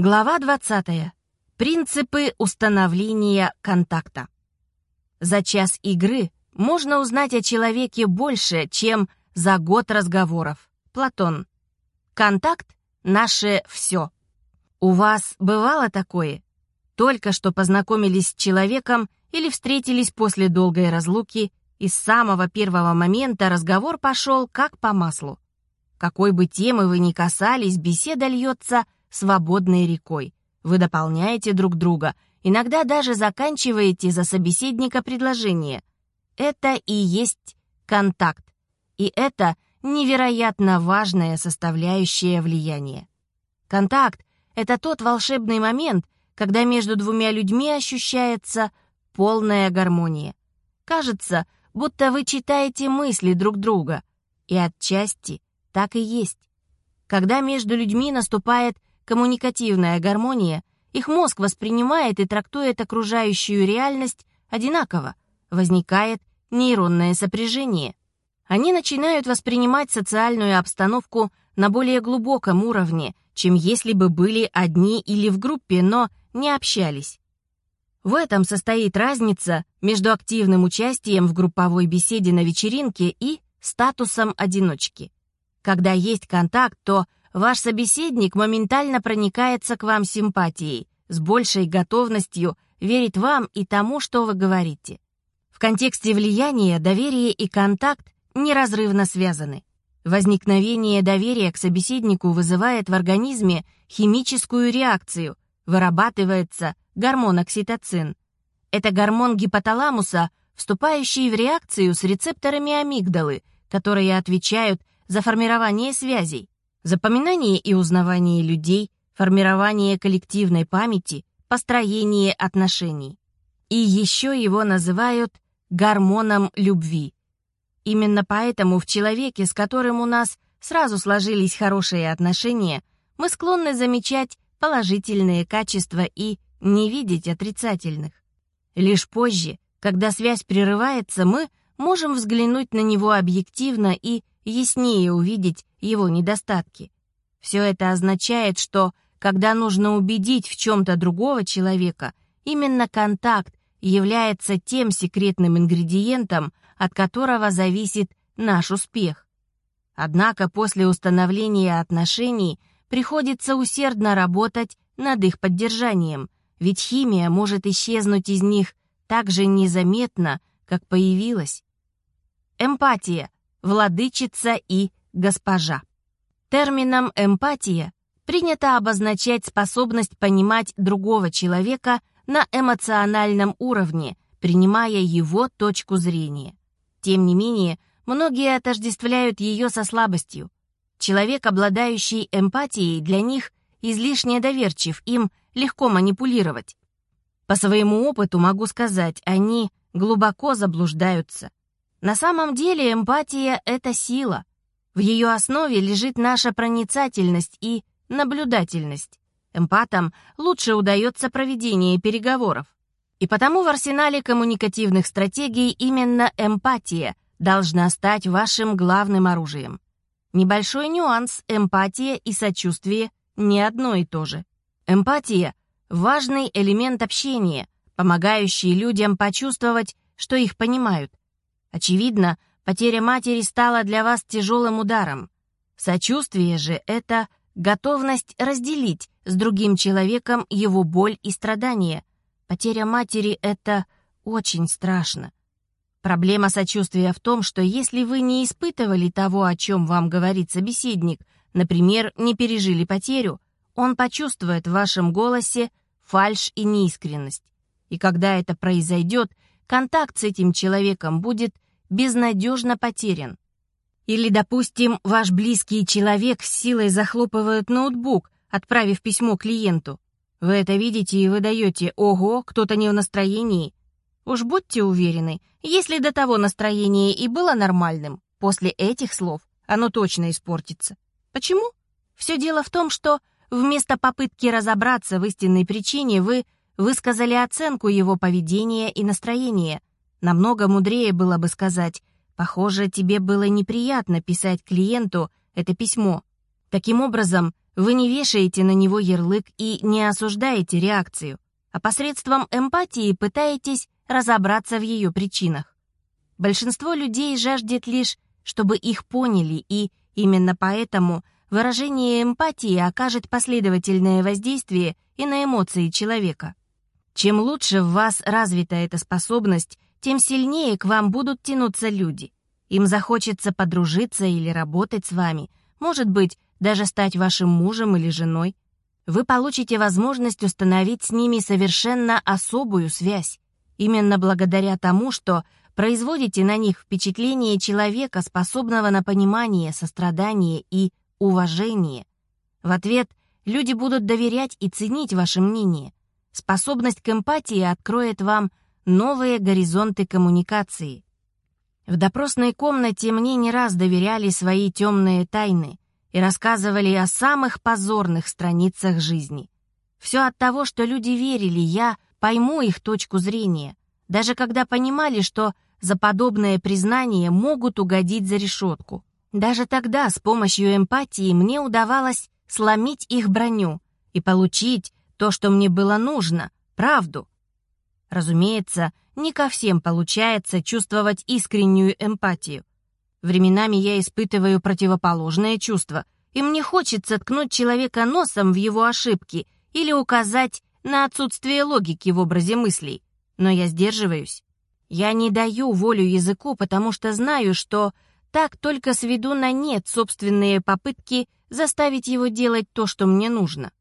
Глава 20. Принципы установления контакта. За час игры можно узнать о человеке больше, чем за год разговоров. Платон. Контакт — наше все. У вас бывало такое? Только что познакомились с человеком или встретились после долгой разлуки, и с самого первого момента разговор пошел как по маслу. Какой бы темы вы ни касались, беседа льется — свободной рекой. Вы дополняете друг друга, иногда даже заканчиваете за собеседника предложение. Это и есть контакт. И это невероятно важная составляющая влияния. Контакт — это тот волшебный момент, когда между двумя людьми ощущается полная гармония. Кажется, будто вы читаете мысли друг друга. И отчасти так и есть. Когда между людьми наступает коммуникативная гармония, их мозг воспринимает и трактует окружающую реальность одинаково, возникает нейронное сопряжение. Они начинают воспринимать социальную обстановку на более глубоком уровне, чем если бы были одни или в группе, но не общались. В этом состоит разница между активным участием в групповой беседе на вечеринке и статусом одиночки. Когда есть контакт, то ваш собеседник моментально проникается к вам симпатией, с большей готовностью верит вам и тому, что вы говорите. В контексте влияния доверие и контакт неразрывно связаны. Возникновение доверия к собеседнику вызывает в организме химическую реакцию, вырабатывается гормон окситоцин. Это гормон гипоталамуса, вступающий в реакцию с рецепторами амигдалы, которые отвечают за формирование связей запоминание и узнавание людей, формирование коллективной памяти, построение отношений. И еще его называют гормоном любви. Именно поэтому в человеке, с которым у нас сразу сложились хорошие отношения, мы склонны замечать положительные качества и не видеть отрицательных. Лишь позже, когда связь прерывается, мы можем взглянуть на него объективно и яснее увидеть его недостатки. Все это означает, что, когда нужно убедить в чем-то другого человека, именно контакт является тем секретным ингредиентом, от которого зависит наш успех. Однако после установления отношений приходится усердно работать над их поддержанием, ведь химия может исчезнуть из них так же незаметно, как появилась. Эмпатия, владычица и госпожа. Термином «эмпатия» принято обозначать способность понимать другого человека на эмоциональном уровне, принимая его точку зрения. Тем не менее, многие отождествляют ее со слабостью. Человек, обладающий эмпатией, для них излишне доверчив, им легко манипулировать. По своему опыту могу сказать, они глубоко заблуждаются. На самом деле эмпатия — это сила. В ее основе лежит наша проницательность и наблюдательность. Эмпатам лучше удается проведение переговоров. И потому в арсенале коммуникативных стратегий именно эмпатия должна стать вашим главным оружием. Небольшой нюанс – эмпатия и сочувствие не одно и то же. Эмпатия – важный элемент общения, помогающий людям почувствовать, что их понимают. Очевидно, Потеря матери стала для вас тяжелым ударом. Сочувствие же — это готовность разделить с другим человеком его боль и страдания. Потеря матери — это очень страшно. Проблема сочувствия в том, что если вы не испытывали того, о чем вам говорит собеседник, например, не пережили потерю, он почувствует в вашем голосе фальшь и неискренность. И когда это произойдет, контакт с этим человеком будет безнадежно потерян. Или, допустим, ваш близкий человек с силой захлопывает ноутбук, отправив письмо клиенту. Вы это видите и выдаете «Ого, кто-то не в настроении». Уж будьте уверены, если до того настроение и было нормальным, после этих слов оно точно испортится. Почему? Все дело в том, что вместо попытки разобраться в истинной причине вы высказали оценку его поведения и настроения, Намного мудрее было бы сказать, «Похоже, тебе было неприятно писать клиенту это письмо». Таким образом, вы не вешаете на него ярлык и не осуждаете реакцию, а посредством эмпатии пытаетесь разобраться в ее причинах. Большинство людей жаждет лишь, чтобы их поняли, и именно поэтому выражение эмпатии окажет последовательное воздействие и на эмоции человека. Чем лучше в вас развита эта способность, тем сильнее к вам будут тянуться люди. Им захочется подружиться или работать с вами, может быть, даже стать вашим мужем или женой. Вы получите возможность установить с ними совершенно особую связь. Именно благодаря тому, что производите на них впечатление человека, способного на понимание, сострадание и уважение. В ответ люди будут доверять и ценить ваше мнение. Способность к эмпатии откроет вам новые горизонты коммуникации. В допросной комнате мне не раз доверяли свои темные тайны и рассказывали о самых позорных страницах жизни. Все от того, что люди верили, я пойму их точку зрения, даже когда понимали, что за подобное признание могут угодить за решетку. Даже тогда с помощью эмпатии мне удавалось сломить их броню и получить то, что мне было нужно, правду. Разумеется, не ко всем получается чувствовать искреннюю эмпатию. Временами я испытываю противоположное чувство, и мне хочется ткнуть человека носом в его ошибки или указать на отсутствие логики в образе мыслей. Но я сдерживаюсь. Я не даю волю языку, потому что знаю, что так только сведу на нет собственные попытки заставить его делать то, что мне нужно.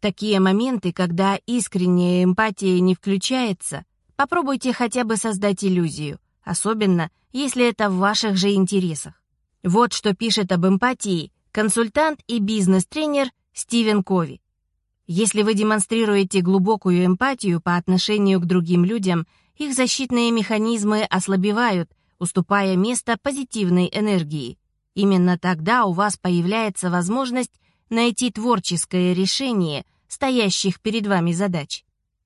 Такие моменты, когда искренняя эмпатия не включается, попробуйте хотя бы создать иллюзию, особенно если это в ваших же интересах. Вот что пишет об эмпатии консультант и бизнес-тренер Стивен Кови. Если вы демонстрируете глубокую эмпатию по отношению к другим людям, их защитные механизмы ослабевают, уступая место позитивной энергии. Именно тогда у вас появляется возможность найти творческое решение стоящих перед вами задач.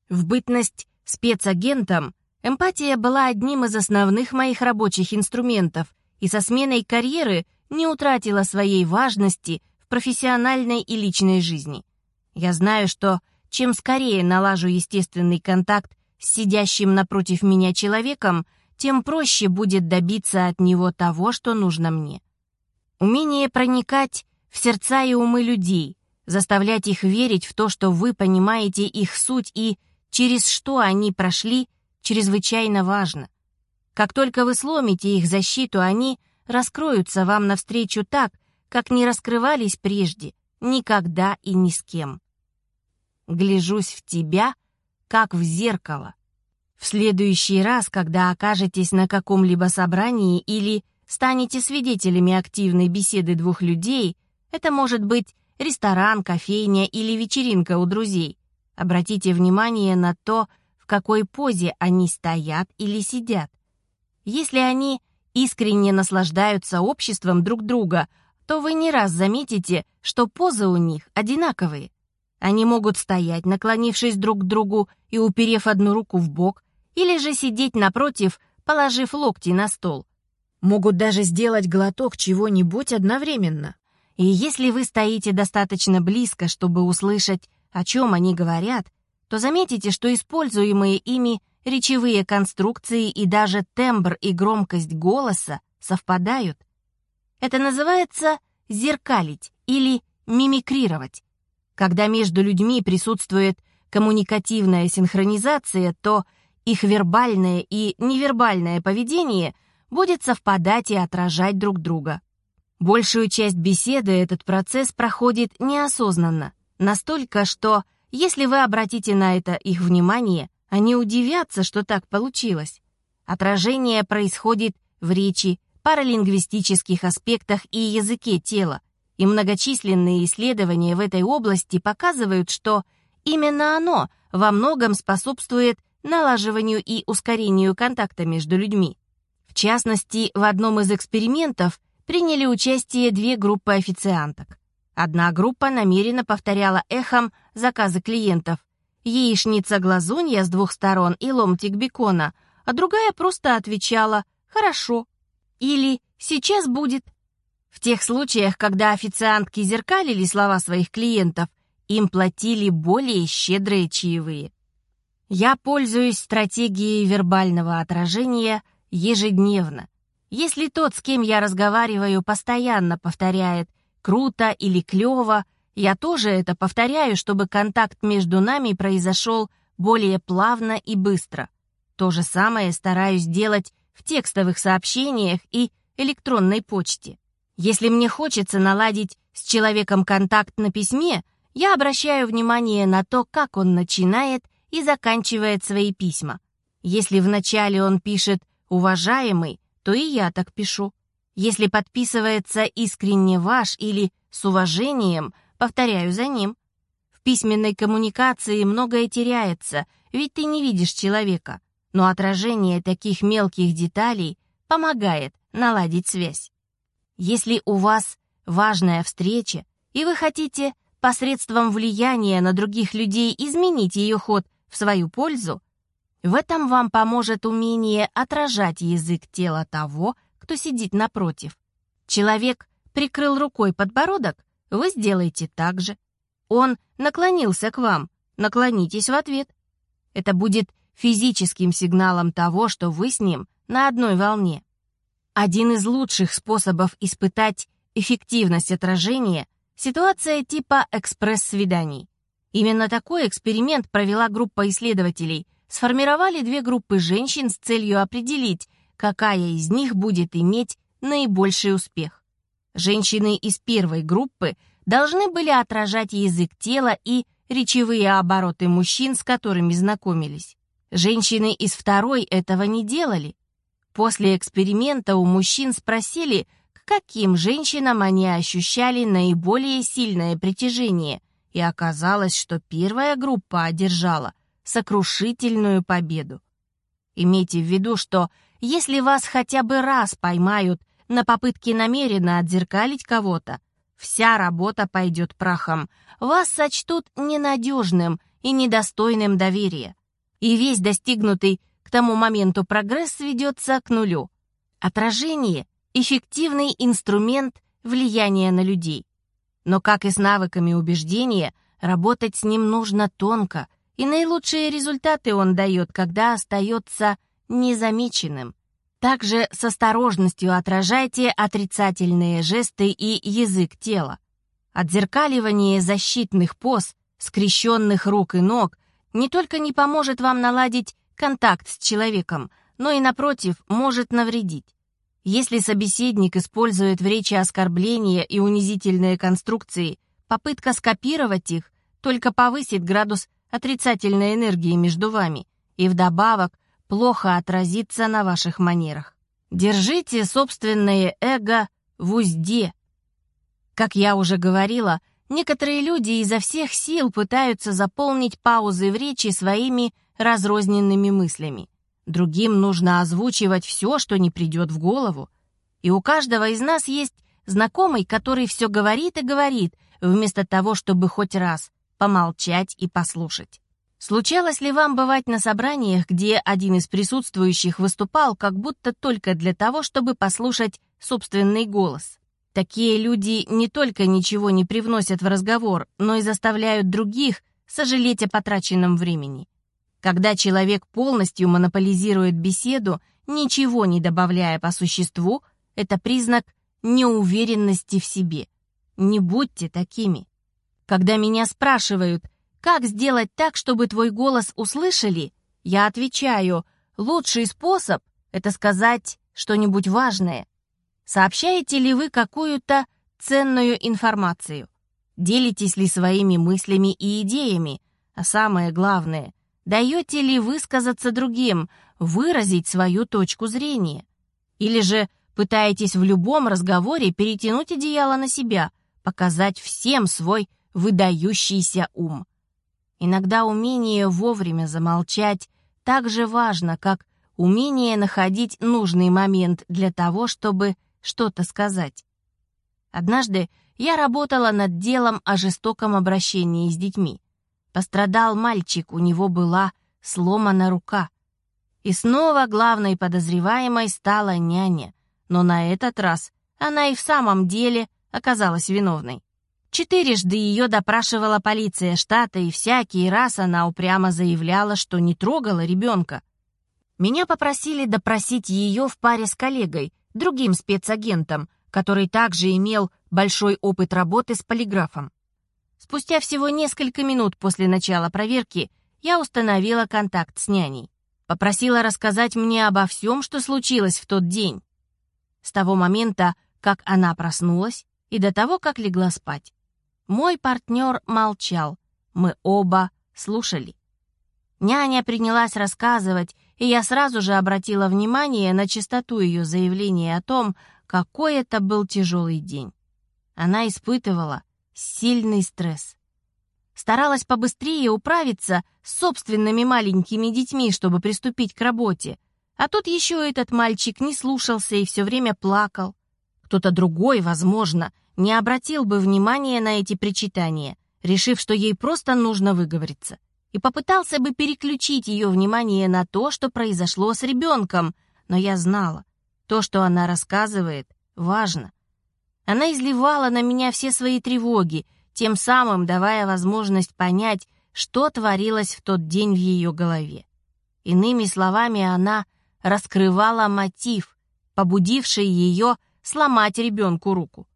В бытность спецагентом эмпатия была одним из основных моих рабочих инструментов и со сменой карьеры не утратила своей важности в профессиональной и личной жизни. Я знаю, что чем скорее налажу естественный контакт с сидящим напротив меня человеком, тем проще будет добиться от него того, что нужно мне. Умение проникать в сердца и умы людей, заставлять их верить в то, что вы понимаете их суть и через что они прошли, чрезвычайно важно. Как только вы сломите их защиту, они раскроются вам навстречу так, как не раскрывались прежде, никогда и ни с кем. Гляжусь в тебя, как в зеркало. В следующий раз, когда окажетесь на каком-либо собрании или станете свидетелями активной беседы двух людей, это может быть ресторан, кофейня или вечеринка у друзей. Обратите внимание на то, в какой позе они стоят или сидят. Если они искренне наслаждаются обществом друг друга, то вы не раз заметите, что позы у них одинаковые. Они могут стоять, наклонившись друг к другу и уперев одну руку в бок, или же сидеть напротив, положив локти на стол. Могут даже сделать глоток чего-нибудь одновременно. И если вы стоите достаточно близко, чтобы услышать, о чем они говорят, то заметите, что используемые ими речевые конструкции и даже тембр и громкость голоса совпадают. Это называется зеркалить или мимикрировать. Когда между людьми присутствует коммуникативная синхронизация, то их вербальное и невербальное поведение будет совпадать и отражать друг друга. Большую часть беседы этот процесс проходит неосознанно, настолько, что, если вы обратите на это их внимание, они удивятся, что так получилось. Отражение происходит в речи, паралингвистических аспектах и языке тела, и многочисленные исследования в этой области показывают, что именно оно во многом способствует налаживанию и ускорению контакта между людьми. В частности, в одном из экспериментов приняли участие две группы официанток. Одна группа намеренно повторяла эхом заказы клиентов, яичница-глазунья с двух сторон и ломтик бекона, а другая просто отвечала «хорошо» или «сейчас будет». В тех случаях, когда официантки зеркалили слова своих клиентов, им платили более щедрые чаевые. Я пользуюсь стратегией вербального отражения ежедневно. Если тот, с кем я разговариваю, постоянно повторяет «круто» или «клево», я тоже это повторяю, чтобы контакт между нами произошел более плавно и быстро. То же самое стараюсь делать в текстовых сообщениях и электронной почте. Если мне хочется наладить с человеком контакт на письме, я обращаю внимание на то, как он начинает и заканчивает свои письма. Если вначале он пишет «уважаемый», то и я так пишу. Если подписывается «искренне ваш» или «с уважением», повторяю за ним. В письменной коммуникации многое теряется, ведь ты не видишь человека, но отражение таких мелких деталей помогает наладить связь. Если у вас важная встреча, и вы хотите посредством влияния на других людей изменить ее ход в свою пользу, в этом вам поможет умение отражать язык тела того, кто сидит напротив. Человек прикрыл рукой подбородок, вы сделаете так же. Он наклонился к вам, наклонитесь в ответ. Это будет физическим сигналом того, что вы с ним на одной волне. Один из лучших способов испытать эффективность отражения — ситуация типа экспресс-свиданий. Именно такой эксперимент провела группа исследователей. Сформировали две группы женщин с целью определить, какая из них будет иметь наибольший успех. Женщины из первой группы должны были отражать язык тела и речевые обороты мужчин, с которыми знакомились. Женщины из второй этого не делали. После эксперимента у мужчин спросили, к каким женщинам они ощущали наиболее сильное притяжение, и оказалось, что первая группа одержала сокрушительную победу. Имейте в виду, что если вас хотя бы раз поймают на попытке намеренно отзеркалить кого-то, вся работа пойдет прахом, вас сочтут ненадежным и недостойным доверия. И весь достигнутый тому моменту прогресс сведется к нулю. Отражение — эффективный инструмент влияния на людей. Но, как и с навыками убеждения, работать с ним нужно тонко, и наилучшие результаты он дает, когда остается незамеченным. Также с осторожностью отражайте отрицательные жесты и язык тела. Отзеркаливание защитных поз, скрещенных рук и ног не только не поможет вам наладить контакт с человеком, но и, напротив, может навредить. Если собеседник использует в речи оскорбления и унизительные конструкции, попытка скопировать их только повысит градус отрицательной энергии между вами и вдобавок плохо отразится на ваших манерах. Держите собственное эго в узде. Как я уже говорила, некоторые люди изо всех сил пытаются заполнить паузы в речи своими разрозненными мыслями. Другим нужно озвучивать все, что не придет в голову. И у каждого из нас есть знакомый, который все говорит и говорит, вместо того, чтобы хоть раз помолчать и послушать. Случалось ли вам бывать на собраниях, где один из присутствующих выступал как будто только для того, чтобы послушать собственный голос? Такие люди не только ничего не привносят в разговор, но и заставляют других сожалеть о потраченном времени. Когда человек полностью монополизирует беседу, ничего не добавляя по существу, это признак неуверенности в себе. Не будьте такими. Когда меня спрашивают, как сделать так, чтобы твой голос услышали, я отвечаю, лучший способ — это сказать что-нибудь важное. Сообщаете ли вы какую-то ценную информацию? Делитесь ли своими мыслями и идеями? А самое главное — Даете ли высказаться другим, выразить свою точку зрения? Или же пытаетесь в любом разговоре перетянуть одеяло на себя, показать всем свой выдающийся ум? Иногда умение вовремя замолчать так же важно, как умение находить нужный момент для того, чтобы что-то сказать. Однажды я работала над делом о жестоком обращении с детьми. Пострадал мальчик, у него была сломана рука. И снова главной подозреваемой стала няня, но на этот раз она и в самом деле оказалась виновной. Четырежды ее допрашивала полиция штата, и всякий раз она упрямо заявляла, что не трогала ребенка. Меня попросили допросить ее в паре с коллегой, другим спецагентом, который также имел большой опыт работы с полиграфом. Спустя всего несколько минут после начала проверки я установила контакт с няней. Попросила рассказать мне обо всем, что случилось в тот день. С того момента, как она проснулась, и до того, как легла спать. Мой партнер молчал, мы оба слушали. Няня принялась рассказывать, и я сразу же обратила внимание на чистоту ее заявления о том, какой это был тяжелый день. Она испытывала сильный стресс. Старалась побыстрее управиться с собственными маленькими детьми, чтобы приступить к работе. А тут еще этот мальчик не слушался и все время плакал. Кто-то другой, возможно, не обратил бы внимания на эти причитания, решив, что ей просто нужно выговориться, и попытался бы переключить ее внимание на то, что произошло с ребенком, но я знала, то, что она рассказывает, важно. Она изливала на меня все свои тревоги, тем самым давая возможность понять, что творилось в тот день в ее голове. Иными словами, она раскрывала мотив, побудивший ее сломать ребенку руку.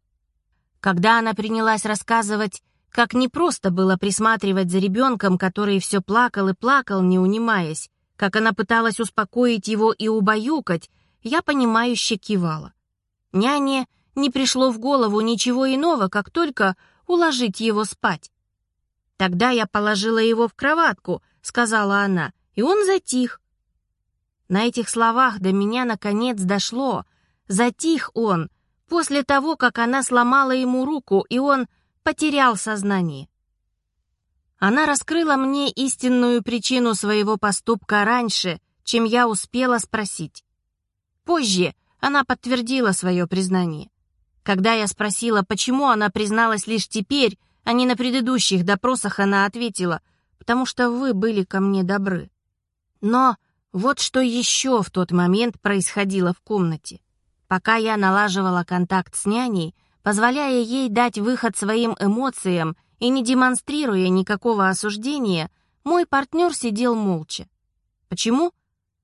Когда она принялась рассказывать, как непросто было присматривать за ребенком, который все плакал и плакал, не унимаясь, как она пыталась успокоить его и убаюкать, я понимающе кивала. Няне не пришло в голову ничего иного, как только уложить его спать. «Тогда я положила его в кроватку», — сказала она, и он затих. На этих словах до меня наконец дошло. Затих он, после того, как она сломала ему руку, и он потерял сознание. Она раскрыла мне истинную причину своего поступка раньше, чем я успела спросить. Позже она подтвердила свое признание. Когда я спросила, почему она призналась лишь теперь, а не на предыдущих допросах, она ответила, «Потому что вы были ко мне добры». Но вот что еще в тот момент происходило в комнате. Пока я налаживала контакт с няней, позволяя ей дать выход своим эмоциям и не демонстрируя никакого осуждения, мой партнер сидел молча. Почему?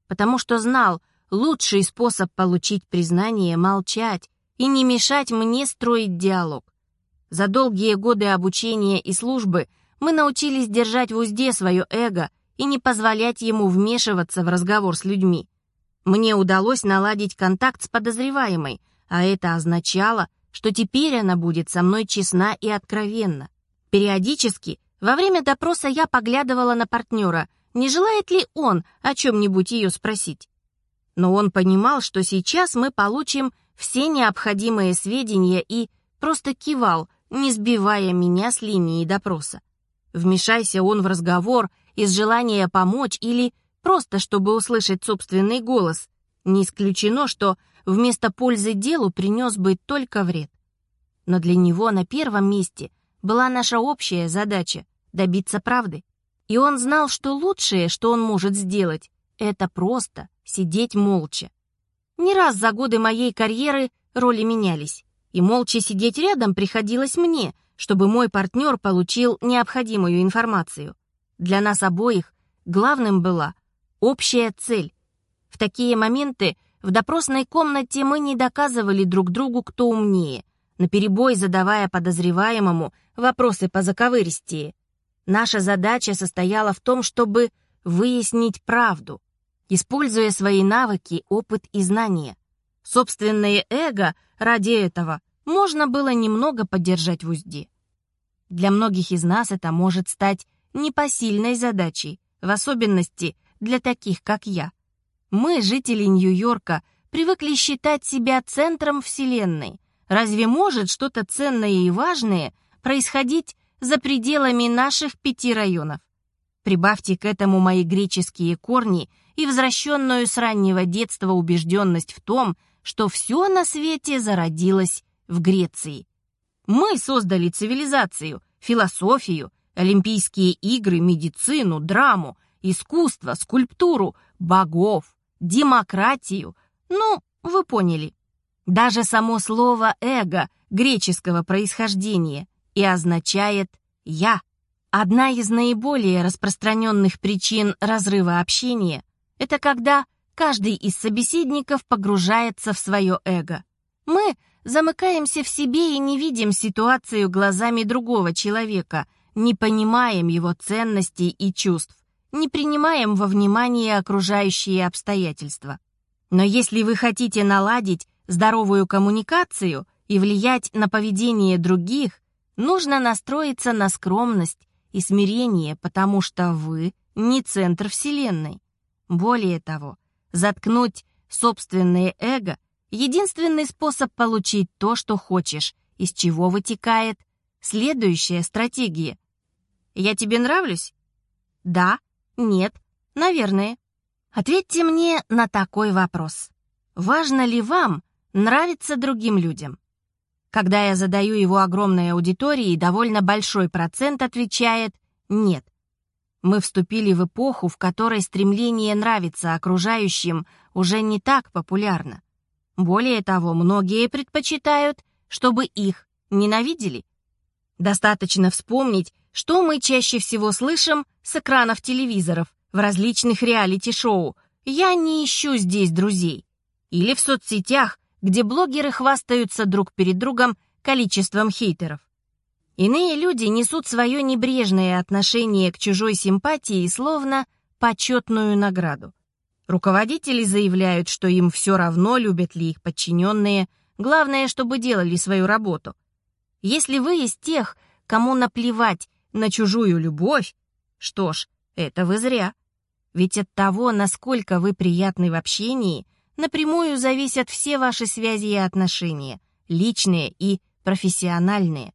Потому что знал, лучший способ получить признание — молчать и не мешать мне строить диалог. За долгие годы обучения и службы мы научились держать в узде свое эго и не позволять ему вмешиваться в разговор с людьми. Мне удалось наладить контакт с подозреваемой, а это означало, что теперь она будет со мной честна и откровенна. Периодически, во время допроса я поглядывала на партнера, не желает ли он о чем-нибудь ее спросить. Но он понимал, что сейчас мы получим все необходимые сведения и просто кивал, не сбивая меня с линии допроса. Вмешайся он в разговор из желания помочь или просто чтобы услышать собственный голос. Не исключено, что вместо пользы делу принес бы только вред. Но для него на первом месте была наша общая задача — добиться правды. И он знал, что лучшее, что он может сделать, это просто сидеть молча. Не раз за годы моей карьеры роли менялись, и молча сидеть рядом приходилось мне, чтобы мой партнер получил необходимую информацию. Для нас обоих главным была общая цель. В такие моменты в допросной комнате мы не доказывали друг другу, кто умнее, наперебой задавая подозреваемому вопросы по заковыристее. Наша задача состояла в том, чтобы выяснить правду, используя свои навыки, опыт и знания. Собственное эго ради этого можно было немного поддержать в узде. Для многих из нас это может стать непосильной задачей, в особенности для таких, как я. Мы, жители Нью-Йорка, привыкли считать себя центром Вселенной. Разве может что-то ценное и важное происходить за пределами наших пяти районов? Прибавьте к этому мои греческие корни и возвращенную с раннего детства убежденность в том, что все на свете зародилось в Греции. Мы создали цивилизацию, философию, Олимпийские игры, медицину, драму, искусство, скульптуру, богов, демократию. Ну, вы поняли. Даже само слово «эго» греческого происхождения и означает «я». Одна из наиболее распространенных причин разрыва общения – это когда каждый из собеседников погружается в свое эго. Мы замыкаемся в себе и не видим ситуацию глазами другого человека, не понимаем его ценностей и чувств, не принимаем во внимание окружающие обстоятельства. Но если вы хотите наладить здоровую коммуникацию и влиять на поведение других, нужно настроиться на скромность и смирение, потому что вы не центр Вселенной. Более того, заткнуть собственное эго — единственный способ получить то, что хочешь, из чего вытекает следующая стратегия. «Я тебе нравлюсь?» «Да», «Нет», «Наверное». Ответьте мне на такой вопрос. Важно ли вам нравиться другим людям? Когда я задаю его огромной аудитории, довольно большой процент отвечает «нет». Мы вступили в эпоху, в которой стремление нравиться окружающим уже не так популярно. Более того, многие предпочитают, чтобы их ненавидели. Достаточно вспомнить, что мы чаще всего слышим с экранов телевизоров, в различных реалити-шоу «Я не ищу здесь друзей» или в соцсетях, где блогеры хвастаются друг перед другом количеством хейтеров. Иные люди несут свое небрежное отношение к чужой симпатии словно почетную награду. Руководители заявляют, что им все равно, любят ли их подчиненные, главное, чтобы делали свою работу. Если вы из тех, кому наплевать на чужую любовь, что ж, это вы зря. Ведь от того, насколько вы приятны в общении, напрямую зависят все ваши связи и отношения, личные и профессиональные.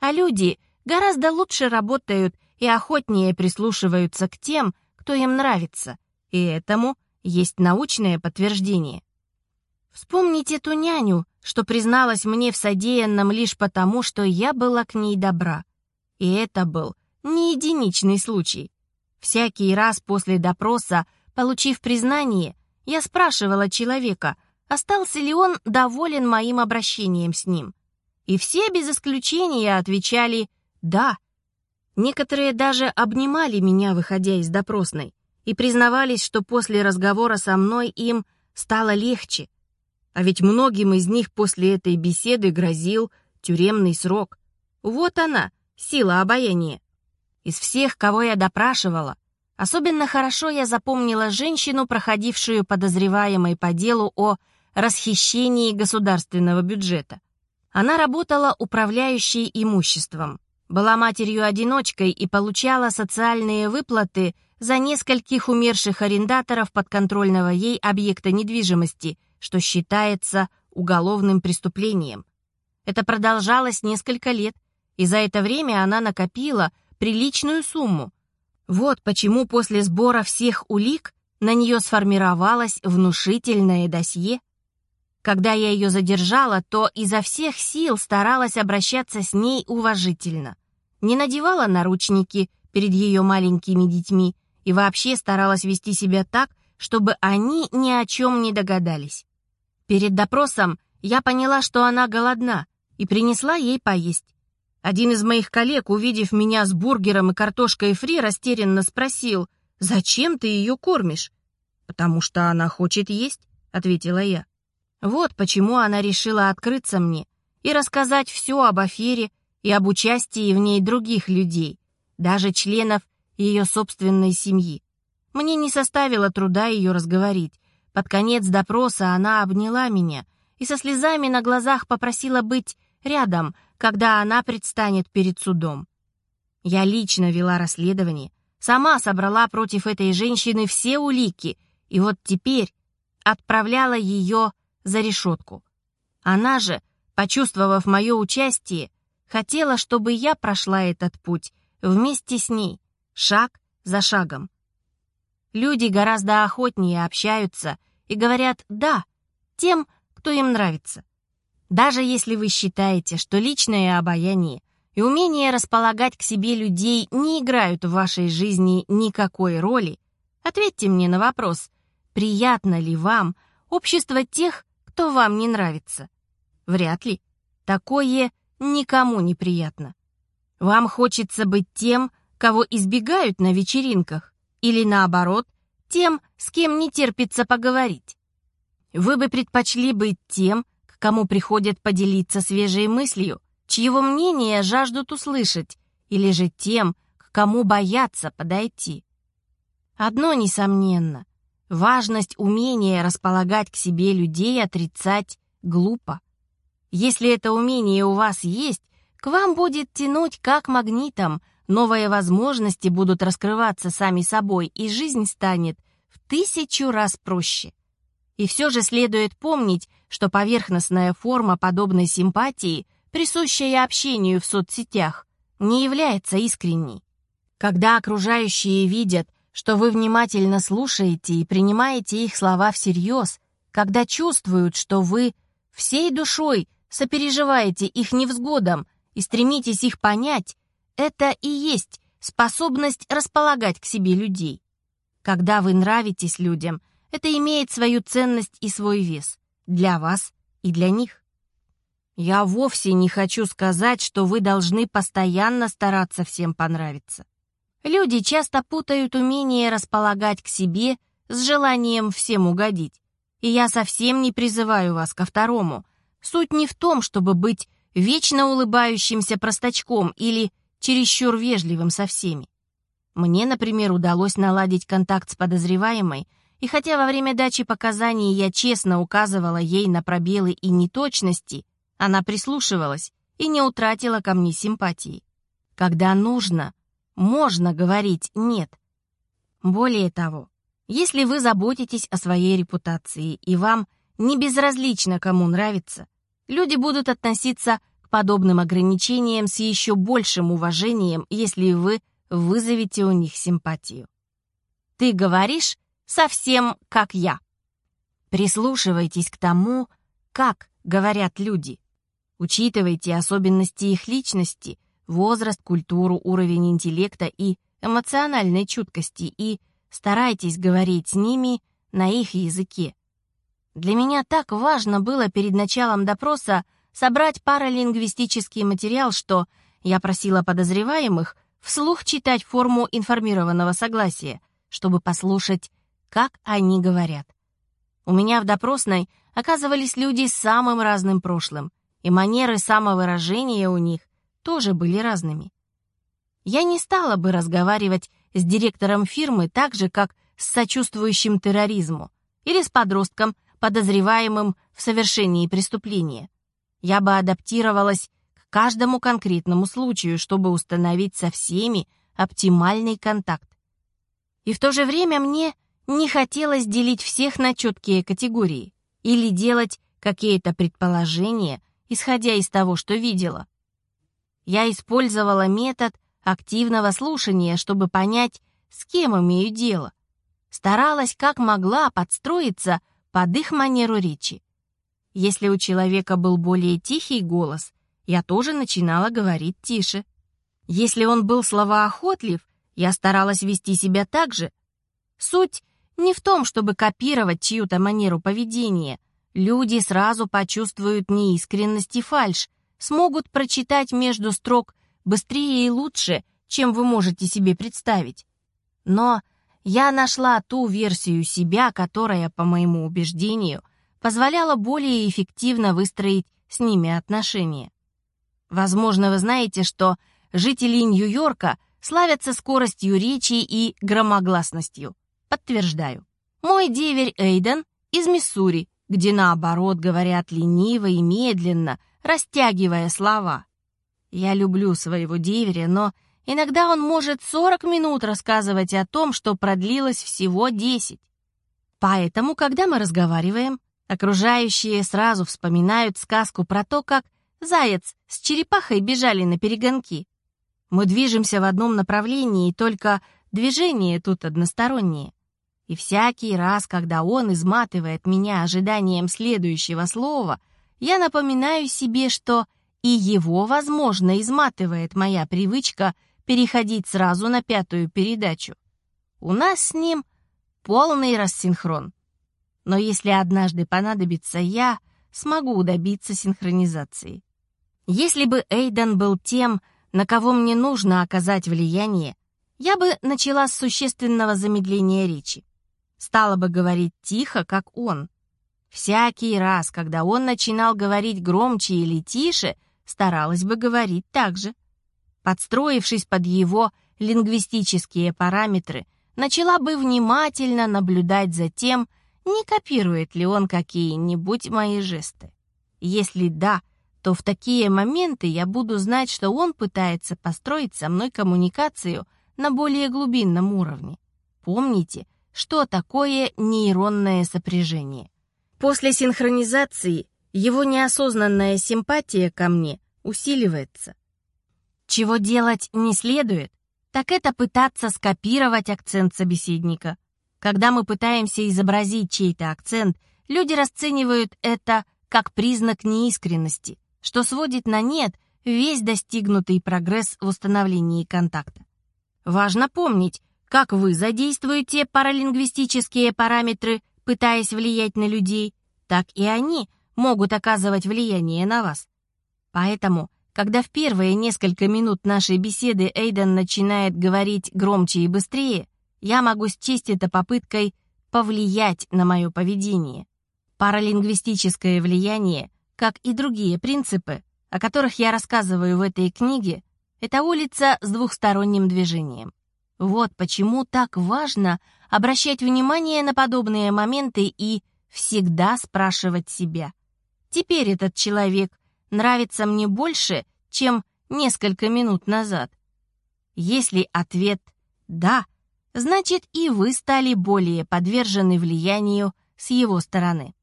А люди гораздо лучше работают и охотнее прислушиваются к тем, кто им нравится, и этому есть научное подтверждение. Вспомните ту няню, что призналась мне в содеянном лишь потому, что я была к ней добра. И это был не единичный случай. Всякий раз после допроса, получив признание, я спрашивала человека, остался ли он доволен моим обращением с ним. И все без исключения отвечали «да». Некоторые даже обнимали меня, выходя из допросной, и признавались, что после разговора со мной им стало легче. А ведь многим из них после этой беседы грозил тюремный срок. Вот она, сила обаяния. Из всех, кого я допрашивала, особенно хорошо я запомнила женщину, проходившую подозреваемой по делу о расхищении государственного бюджета. Она работала управляющей имуществом, была матерью-одиночкой и получала социальные выплаты за нескольких умерших арендаторов подконтрольного ей объекта недвижимости, что считается уголовным преступлением. Это продолжалось несколько лет, и за это время она накопила приличную сумму. Вот почему после сбора всех улик на нее сформировалось внушительное досье. Когда я ее задержала, то изо всех сил старалась обращаться с ней уважительно. Не надевала наручники перед ее маленькими детьми и вообще старалась вести себя так, чтобы они ни о чем не догадались. Перед допросом я поняла, что она голодна, и принесла ей поесть. Один из моих коллег, увидев меня с бургером и картошкой фри, растерянно спросил, «Зачем ты ее кормишь?» «Потому что она хочет есть», — ответила я. Вот почему она решила открыться мне и рассказать все об афере и об участии в ней других людей, даже членов ее собственной семьи. Мне не составило труда ее разговорить. Под конец допроса она обняла меня и со слезами на глазах попросила быть рядом, когда она предстанет перед судом. Я лично вела расследование, сама собрала против этой женщины все улики, и вот теперь отправляла ее за решетку. Она же, почувствовав мое участие, хотела, чтобы я прошла этот путь вместе с ней, шаг за шагом. Люди гораздо охотнее общаются и говорят «да» тем, кто им нравится. Даже если вы считаете, что личное обаяние и умение располагать к себе людей не играют в вашей жизни никакой роли, ответьте мне на вопрос, приятно ли вам общество тех, кто вам не нравится? Вряд ли. Такое никому не приятно. Вам хочется быть тем, кого избегают на вечеринках, или наоборот, тем, с кем не терпится поговорить. Вы бы предпочли быть тем, кому приходят поделиться свежей мыслью, чьего мнения жаждут услышать, или же тем, к кому боятся подойти. Одно несомненно, важность умения располагать к себе людей отрицать глупо. Если это умение у вас есть, к вам будет тянуть как магнитом, новые возможности будут раскрываться сами собой, и жизнь станет в тысячу раз проще. И все же следует помнить, что поверхностная форма подобной симпатии, присущая общению в соцсетях, не является искренней. Когда окружающие видят, что вы внимательно слушаете и принимаете их слова всерьез, когда чувствуют, что вы всей душой сопереживаете их невзгодам и стремитесь их понять, это и есть способность располагать к себе людей. Когда вы нравитесь людям, это имеет свою ценность и свой вес для вас и для них. Я вовсе не хочу сказать, что вы должны постоянно стараться всем понравиться. Люди часто путают умение располагать к себе с желанием всем угодить. И я совсем не призываю вас ко второму. Суть не в том, чтобы быть вечно улыбающимся простачком или чересчур вежливым со всеми. Мне, например, удалось наладить контакт с подозреваемой, и хотя во время дачи показаний я честно указывала ей на пробелы и неточности, она прислушивалась и не утратила ко мне симпатии. Когда нужно, можно говорить «нет». Более того, если вы заботитесь о своей репутации и вам не безразлично, кому нравится, люди будут относиться к подобным ограничениям с еще большим уважением, если вы вызовете у них симпатию. Ты говоришь совсем как я. Прислушивайтесь к тому, как говорят люди. Учитывайте особенности их личности, возраст, культуру, уровень интеллекта и эмоциональной чуткости и старайтесь говорить с ними на их языке. Для меня так важно было перед началом допроса собрать паралингвистический материал, что я просила подозреваемых вслух читать форму информированного согласия, чтобы послушать, как они говорят. У меня в допросной оказывались люди с самым разным прошлым, и манеры самовыражения у них тоже были разными. Я не стала бы разговаривать с директором фирмы так же, как с сочувствующим терроризму или с подростком, подозреваемым в совершении преступления. Я бы адаптировалась к каждому конкретному случаю, чтобы установить со всеми оптимальный контакт. И в то же время мне не хотелось делить всех на четкие категории или делать какие-то предположения, исходя из того, что видела. Я использовала метод активного слушания, чтобы понять, с кем имею дело. Старалась как могла подстроиться под их манеру речи. Если у человека был более тихий голос, я тоже начинала говорить тише. Если он был словоохотлив, я старалась вести себя так же. Суть не в том, чтобы копировать чью-то манеру поведения — Люди сразу почувствуют неискренность и фальшь, смогут прочитать между строк быстрее и лучше, чем вы можете себе представить. Но я нашла ту версию себя, которая, по моему убеждению, позволяла более эффективно выстроить с ними отношения. Возможно, вы знаете, что жители Нью-Йорка славятся скоростью речи и громогласностью. Подтверждаю. Мой деверь Эйден из Миссури где наоборот говорят лениво и медленно, растягивая слова. Я люблю своего деверя, но иногда он может 40 минут рассказывать о том, что продлилось всего 10. Поэтому, когда мы разговариваем, окружающие сразу вспоминают сказку про то, как заяц с черепахой бежали на перегонки. Мы движемся в одном направлении, только движение тут одностороннее. И всякий раз, когда он изматывает меня ожиданием следующего слова, я напоминаю себе, что и его, возможно, изматывает моя привычка переходить сразу на пятую передачу. У нас с ним полный рассинхрон. Но если однажды понадобится я, смогу добиться синхронизации. Если бы Эйден был тем, на кого мне нужно оказать влияние, я бы начала с существенного замедления речи. Стала бы говорить тихо, как он. Всякий раз, когда он начинал говорить громче или тише, старалась бы говорить так же. Подстроившись под его лингвистические параметры, начала бы внимательно наблюдать за тем, не копирует ли он какие-нибудь мои жесты. Если да, то в такие моменты я буду знать, что он пытается построить со мной коммуникацию на более глубинном уровне. Помните, что такое нейронное сопряжение. После синхронизации его неосознанная симпатия ко мне усиливается. Чего делать не следует, так это пытаться скопировать акцент собеседника. Когда мы пытаемся изобразить чей-то акцент, люди расценивают это как признак неискренности, что сводит на нет весь достигнутый прогресс в установлении контакта. Важно помнить, как вы задействуете паралингвистические параметры, пытаясь влиять на людей, так и они могут оказывать влияние на вас. Поэтому, когда в первые несколько минут нашей беседы Эйден начинает говорить громче и быстрее, я могу счесть это попыткой повлиять на мое поведение. Паралингвистическое влияние, как и другие принципы, о которых я рассказываю в этой книге, это улица с двухсторонним движением. Вот почему так важно обращать внимание на подобные моменты и всегда спрашивать себя. Теперь этот человек нравится мне больше, чем несколько минут назад. Если ответ «да», значит и вы стали более подвержены влиянию с его стороны.